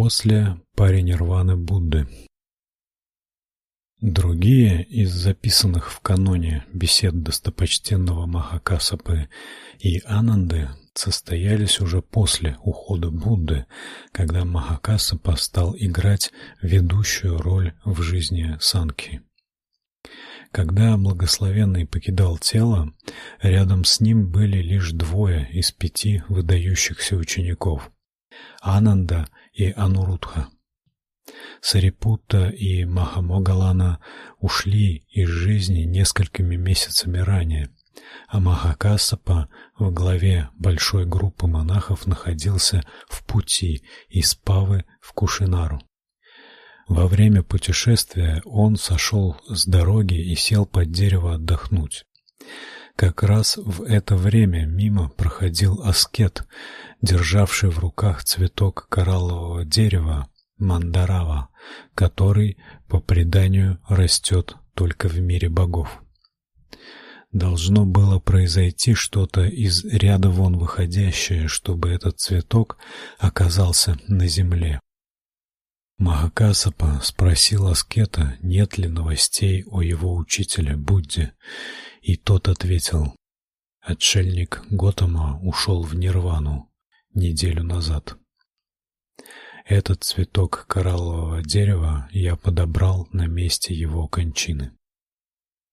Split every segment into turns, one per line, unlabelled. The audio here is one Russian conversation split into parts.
После паринирваны Будды. Другие из записанных в каноне бесед достопочтенного Махакасапы и Ананды состоялись уже после ухода Будды, когда Махакасапа стал играть ведущую роль в жизни Санки. Когда благословенный покидал тело, рядом с ним были лишь двое из пяти выдающихся учеников: Ананда и Анурудха. Сарипутта и Махамогалана ушли из жизни несколькими месяцами ранее, а Махакассапа в главе большой группы монахов находился в пути из Павы в Кушинару. Во время путешествия он сошел с дороги и сел под дерево отдохнуть. Как раз в это время мимо проходил аскет, державший в руках цветок кораллового дерева мандарава, который, по преданию, растет только в мире богов. Должно было произойти что-то из ряда вон выходящее, чтобы этот цветок оказался на земле. Махакасапа спросил аскета, нет ли новостей о его учителе Будде, и тот ответил: Отшельник Готама ушел в нирвану неделю назад. Этот цветок кораллового дерева я подобрал на месте его кончины.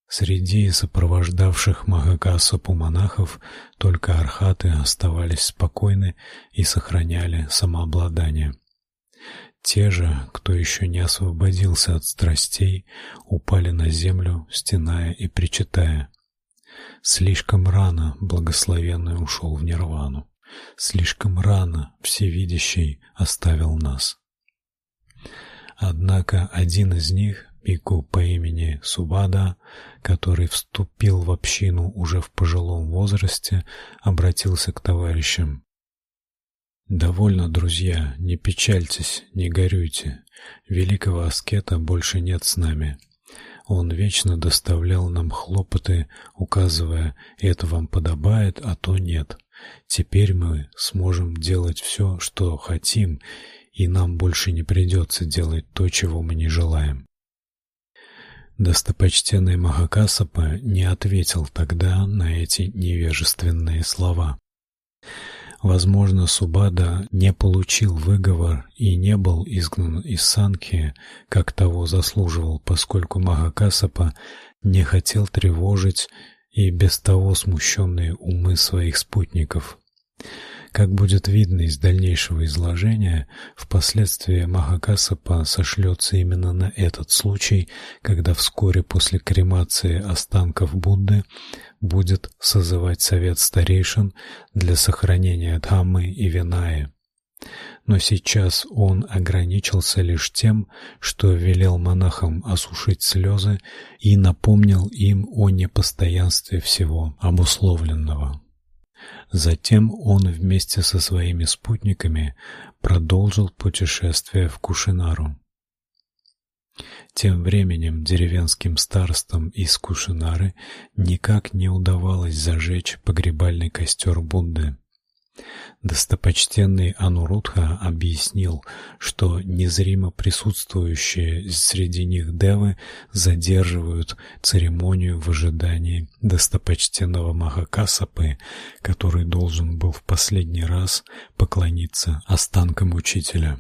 Среди сопровождавших Махакасапу монахов только архаты оставались спокойны и сохраняли самообладание. Те же, кто еще не освободился от страстей, упали на землю, стеная и причитая: Слишком рано благословенный ушел в нирвану. Слишком рано всевидящий оставил нас. Однако один из них, Пику по имени Субада, который вступил в общину уже в пожилом возрасте, обратился к товарищам: Довольно, друзья, не печальтесь, не горюйте. Великого аскета больше нет с нами. Он вечно доставлял нам хлопоты, указывая: "Это вам подобает, а то нет". Теперь мы сможем делать все, что хотим, и нам больше не придется делать то, чего мы не желаем. Достопочтенный Махакасапа не ответил тогда на эти невежественные слова. Возможно, Субада не получил выговор и не был изгнан из Санки, как того заслуживал, поскольку Махакасапа не хотел тревожить и без того смущенные умы своих спутников. Как будет видно из дальнейшего изложения, впоследствии Махакасапа сошлется именно на этот случай, когда вскоре после кремации останков Будды будет созывать совет старейшин для сохранения Дхаммы и Винаи. Но сейчас он ограничился лишь тем, что велел монахам осушить слезы и напомнил им о непостоянстве всего обусловленного. Затем он вместе со своими спутниками продолжил путешествие в Кушинару. Тем временем деревенским старостам из Кушинары никак не удавалось зажечь погребальный костер Будды. Достопочтенный Анурудха объяснил, что незримо присутствующие среди них девы задерживают церемонию в ожидании достопочтенного Махакасапы, который должен был в последний раз поклониться останкам учителя.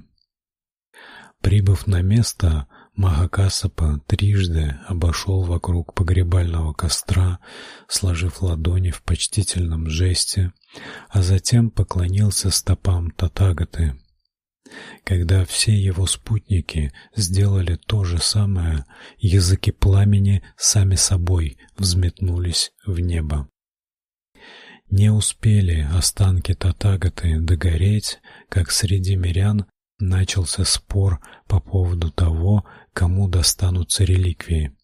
Прибыв на место, Махакасапа трижды обошел вокруг погребального костра, сложив ладони в почтительном жесте, а затем поклонился стопам Татагаты. Когда все его спутники сделали то же самое, языки пламени сами собой взметнулись в небо. Не успели останки Татагаты догореть, как среди мирян начался спор по поводу того, кому достанутся реликвии.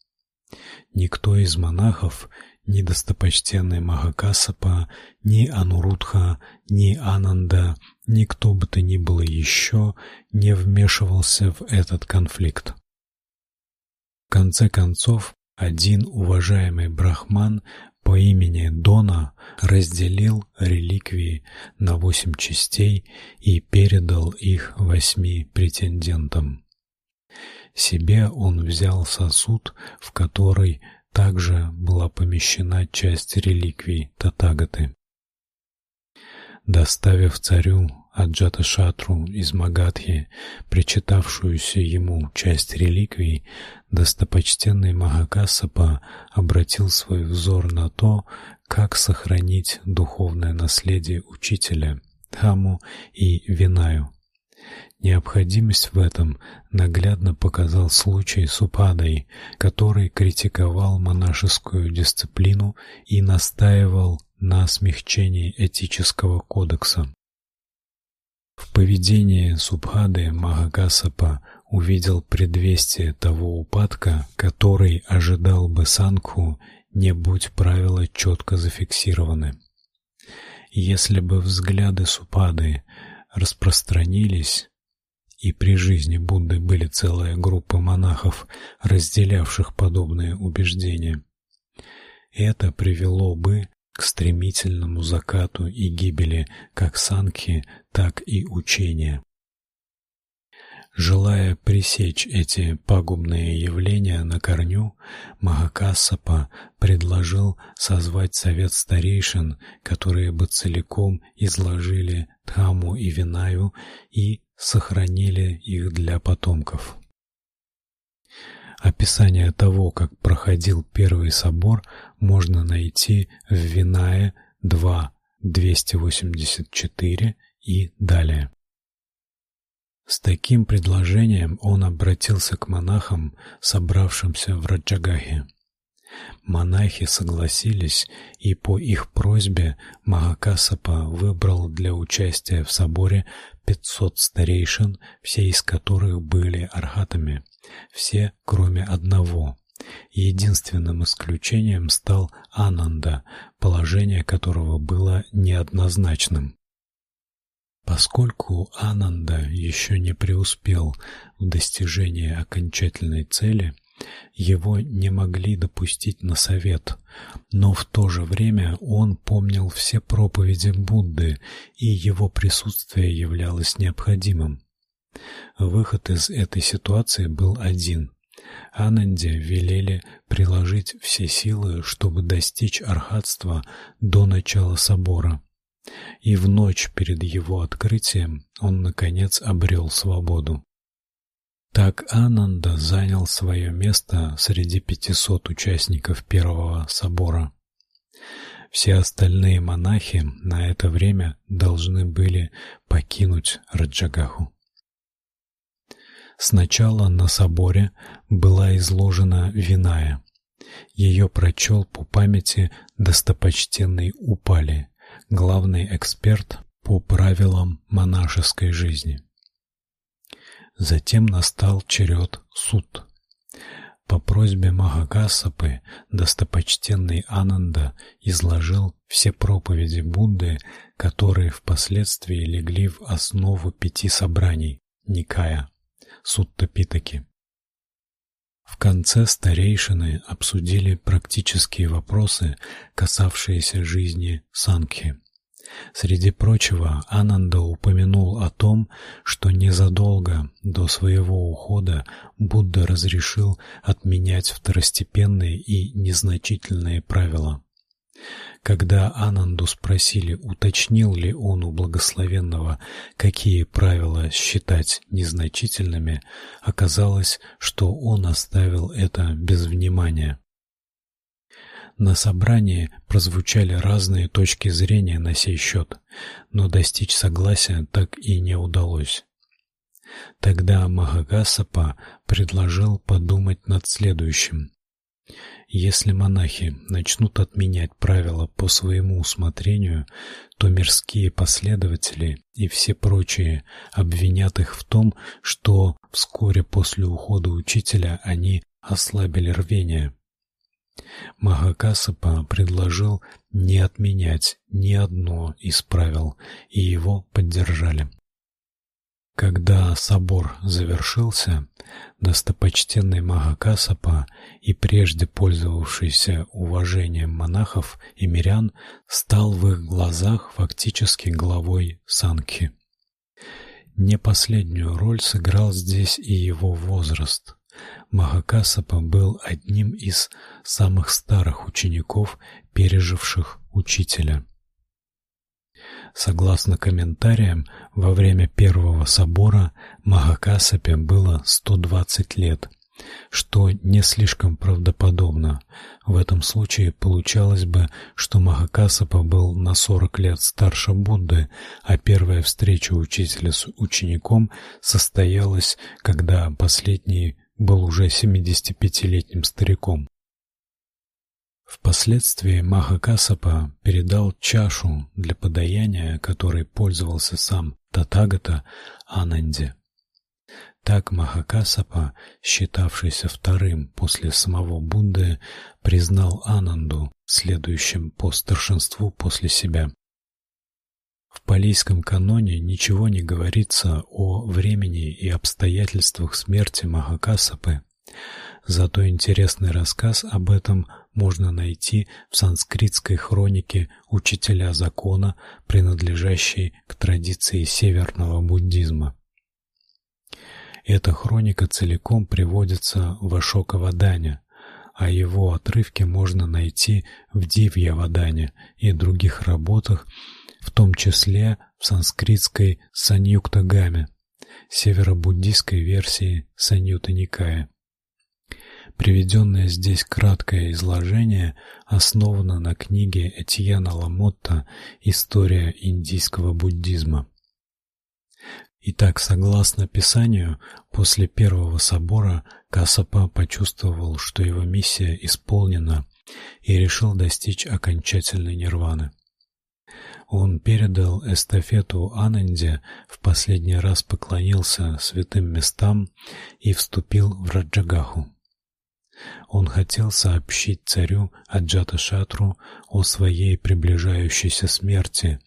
Никто из монахов, ни достопочтенный Махакасапа, ни Анурудха, ни Ананда, никто бы то ни было еще не вмешивался в этот конфликт. В конце концов, один уважаемый брахман по имени Дона разделил реликвии на восемь частей и передал их восьми претендентам. Себе он взял сосуд, в который также была помещена часть реликвий Татагаты. Доставив царю Аджаташатру из Магадхи, причитавшуюся ему часть реликвий, достопочтенный Махакассапа обратил свой взор на то, как сохранить духовное наследие учителя Дхамму и Винаю. Необходимость в этом наглядно показал случай с Упадой, который критиковал монашескую дисциплину и настаивал на смягчении этического кодекса. В поведении Субхады Махакасапа увидел предвестие того упадка, который ожидал бы Санку, не будь правила четко зафиксированы. Если бы взгляды Супады распространились, и при жизни Будды были целая группа монахов, разделявших подобные убеждения, это привело бы к стремительному закату и гибели как санки, так и учения. Желая пресечь эти пагубные явления на корню, Махакассапа предложил созвать совет старейшин, которые бы целиком изложили Дхамму и Винаю и сохранили их для потомков. Описание того, как проходил первый собор, можно найти в Винае 2:284 и далее. С таким предложением он обратился к монахам, собравшимся в Раджагахе. Монахи согласились, и по их просьбе Махакассапа выбрал для участия в соборе 500 старейшин, все из которых были архатами, все, кроме одного. Единственным исключением стал Ананда, положение которого было неоднозначным. Поскольку Ананда еще не преуспел в достижении окончательной цели, его не могли допустить на совет, но в то же время он помнил все проповеди Будды, и его присутствие являлось необходимым. Выход из этой ситуации был один. Ананде велели приложить все силы, чтобы достичь архатства до начала собора. И в ночь перед его открытием он наконец обрел свободу. Так Ананда занял свое место среди 500 участников первого собора. Все остальные монахи на это время должны были покинуть Раджагаху. Сначала на соборе была изложена Виная. Ее прочел по памяти достопочтенный Упали, главный эксперт по правилам монашеской жизни. Затем настал черед суд. По просьбе Махакассапы достопочтенный Ананда изложил все проповеди Будды, которые впоследствии легли в основу пяти собраний Никая. Сутта Питаки. В конце старейшины обсудили практические вопросы, касавшиеся жизни Сангхи. Среди прочего, Ананда упомянул о том, что незадолго до своего ухода Будда разрешил отменять второстепенные и незначительные правила. Когда Ананду спросили, уточнил ли он у благословенного, какие правила считать незначительными, оказалось, что он оставил это без внимания. На собрании прозвучали разные точки зрения на сей счет, но достичь согласия так и не удалось. Тогда Махагасапа предложил подумать над следующим. Если монахи начнут отменять правила по своему усмотрению, то мирские последователи и все прочие обвинят их в том, что вскоре после ухода учителя они ослабили рвение. Махакассапа предложил не отменять ни одно из правил, и его поддержали. Когда собор завершился, достопочтенный Махакасапа и прежде пользовавшийся уважением монахов и мирян стал в их глазах фактически главой Санки. Не последнюю роль сыграл здесь и его возраст. Махакасапа был одним из самых старых учеников, переживших учителя. Согласно комментариям, во время первого собора Махакасапе было 120 лет, что не слишком правдоподобно. В этом случае получалось бы, что Махакасапа был на 40 лет старше Будды, а первая встреча учителя с учеником состоялась, когда последний был уже 75-летним стариком. Впоследствии Махакасапа передал чашу для подаяния, которой пользовался сам Татагата Ананде. Так Махакасапа, считавшийся вторым после самого Будды, признал Ананду следующим по старшинству после себя. В палийском каноне ничего не говорится о времени и обстоятельствах смерти Махакасапы. Зато интересный рассказ об этом можно найти в санскритской хронике учителя закона, принадлежащей к традиции северного буддизма. Эта хроника целиком приводится в Ашокавадане, а его отрывки можно найти в Дивьявадане и других работах, в том числе в санскритской Саньюктагаме, северобуддийской версии Саньютта Никая. Приведенное здесь краткое изложение основано на книге Этьена Ламотта История индийского буддизма. Итак, согласно Писанию, после первого собора Кассапа почувствовал, что его миссия исполнена, и решил достичь окончательной нирваны. Он передал эстафету Ананде, в последний раз поклонился святым местам и вступил в Раджагаху. Он хотел сообщить царю Аджаташатру о своей приближающейся смерти,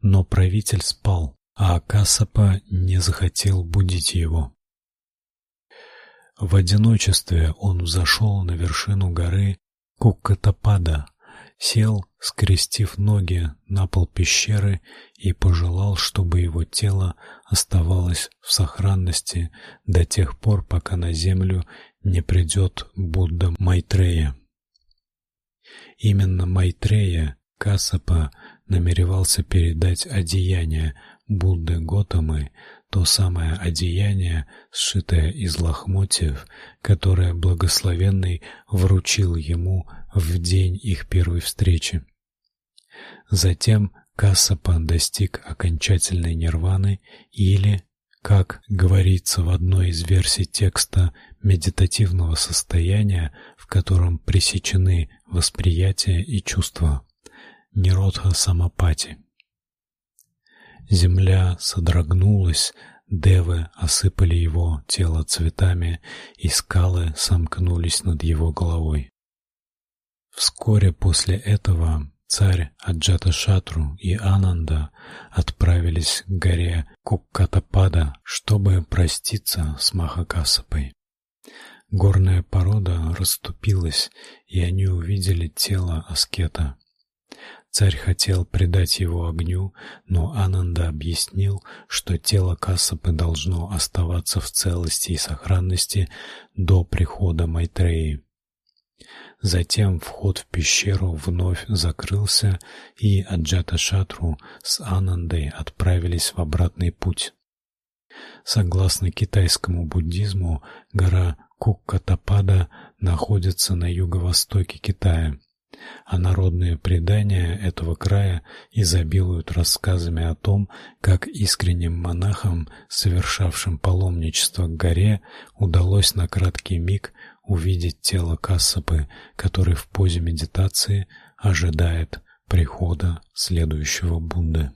но правитель спал, а Кассапа не захотел будить его. В одиночестве он взошел на вершину горы Куккатапада, сел, скрестив ноги на пол пещеры и пожелал, чтобы его тело оставалось в сохранности до тех пор, пока на землю не придет Будда Майтрея. Именно Майтрея Кассапа намеревался передать одеяние Будды Готамы, то самое одеяние, сшитое из лохмотьев, которое благословенный вручил ему в день их первой встречи. Затем Кассапа достиг окончательной нирваны или как говорится в одной из версий текста медитативного состояния, в котором пресечены восприятие и чувства. Ниродха самапати. Земля содрогнулась, девы осыпали его тело цветами, и скалы сомкнулись над его головой. Вскоре после этого Царь Аджаташатру и Ананда отправились к горе Куккатапада, чтобы проститься с Махакасапой. Горная порода расступилась, и они увидели тело аскета. Царь хотел предать его огню, но Ананда объяснил, что тело Кассапы должно оставаться в целости и сохранности до прихода Майтреи. Затем вход в пещеру вновь закрылся, и Аджата-шатру с Анандой отправились в обратный путь. Согласно китайскому буддизму, гора Куккатапада находится на юго-востоке Китая, а народные предания этого края изобилуют рассказами о том, как искренним монахам, совершавшим паломничество к горе, удалось на краткий миг увидеть тело Кассапы, который в позе медитации ожидает прихода следующего Будды.